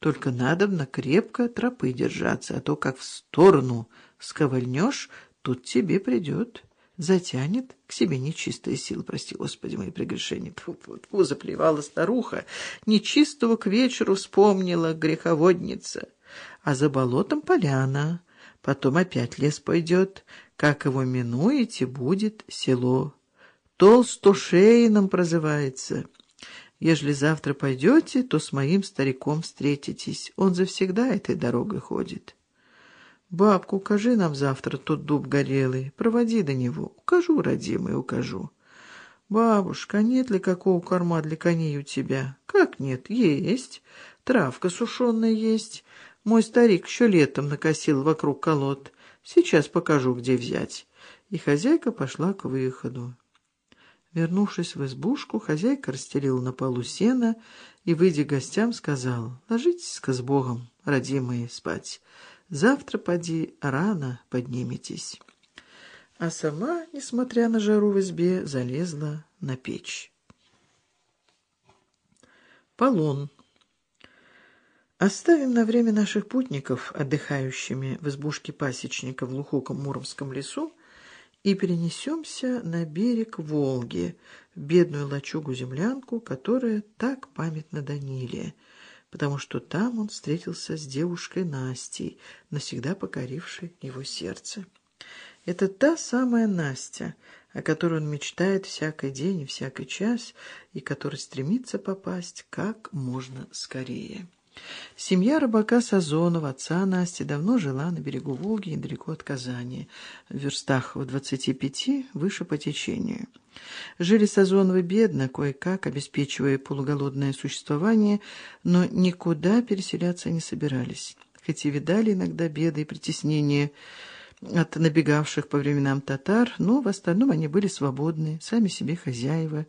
Только надобно крепко тропы держаться, а то как в сторону сковыльнешь, тут тебе придет, затянет к себе нечистая сила, прости, Господи, мои прегрешения. Тьфу, тьфу, тьфу, заплевала старуха, нечистого к вечеру вспомнила греховодница. А за болотом поляна, потом опять лес пойдет, как его минуете, будет село. Толстошейном прозывается. Ежели завтра пойдете, то с моим стариком встретитесь. Он завсегда этой дорогой ходит. Бабку, укажи нам завтра тот дуб горелый. Проводи до него. Укажу, родимый, укажу. Бабушка, нет ли какого корма для коней у тебя? Как нет? Есть. Травка сушеная есть. Мой старик еще летом накосил вокруг колод. Сейчас покажу, где взять. И хозяйка пошла к выходу. Вернувшись в избушку, хозяйка расстелила на полу сено и, выйдя гостям, сказал, «Ложитесь-ка с Богом, родимые, спать. Завтра, поди, рано подниметесь». А сама, несмотря на жару в избе, залезла на печь. Полон. Оставим на время наших путников, отдыхающими в избушке пасечника в глухоком Муромском лесу, и перенесемся на берег Волги, в бедную лачугу-землянку, которая так памятна Даниле, потому что там он встретился с девушкой Настей, навсегда покорившей его сердце. Это та самая Настя, о которой он мечтает всякий день и всякий час, и которой стремится попасть как можно скорее. Семья рыбака Сазонова, отца Насти, давно жила на берегу Волги, недалеко от Казани, в верстах в двадцати пяти, выше по течению. Жили Сазоновы бедно, кое-как, обеспечивая полуголодное существование, но никуда переселяться не собирались, хоть и видали иногда беды и притеснения от набегавших по временам татар, но в остальном они были свободны, сами себе хозяева,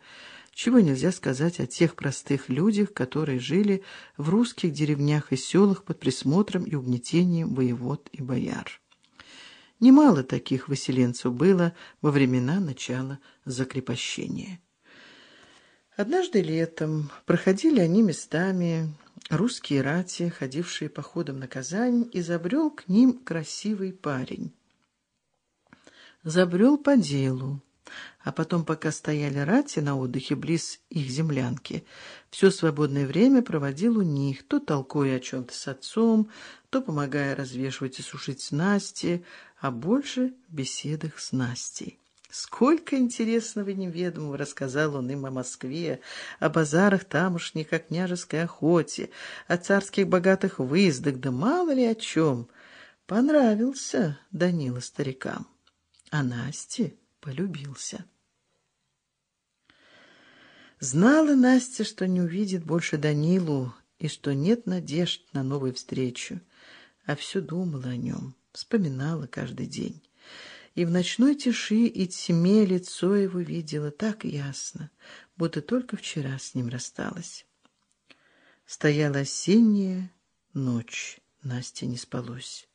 чего нельзя сказать о тех простых людях, которые жили в русских деревнях и селах под присмотром и угнетением воевод и бояр. Немало таких выселенцев было во времена начала закрепощения. Однажды летом проходили они местами, русские рати, ходившие походом на Казань, и забрел к ним красивый парень. Забрел по делу а потом, пока стояли рати на отдыхе близ их землянки, все свободное время проводил у них, то толкуя о чем-то с отцом, то помогая развешивать и сушить снасти, а больше в беседах с Настей. Сколько интересного и неведомого рассказал он им о Москве, о базарах тамошних, о княжеской охоте, о царских богатых выездах, да мало ли о чем. Понравился Данила старикам. А Насте полюбился. Знала Настя, что не увидит больше Данилу и что нет надежд на новую встречу, а все думала о нем, вспоминала каждый день. И в ночной тиши и тьме лицо его видела так ясно, будто только вчера с ним рассталась. Стояла осенняя ночь, Насте не спалось.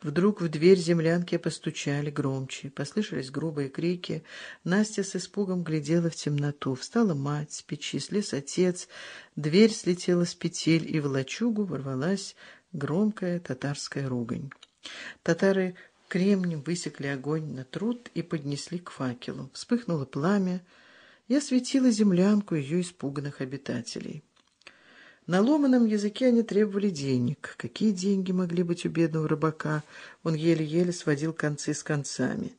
Вдруг в дверь землянки постучали громче, послышались грубые крики. Настя с испугом глядела в темноту. Встала мать с печи, слез отец. Дверь слетела с петель, и в лачугу ворвалась громкая татарская ругань. Татары кремнем высекли огонь на труд и поднесли к факелу. Вспыхнуло пламя и осветило землянку ее испуганных обитателей. На ломаном языке они требовали денег. Какие деньги могли быть у бедного рыбака? Он еле-еле сводил концы с концами.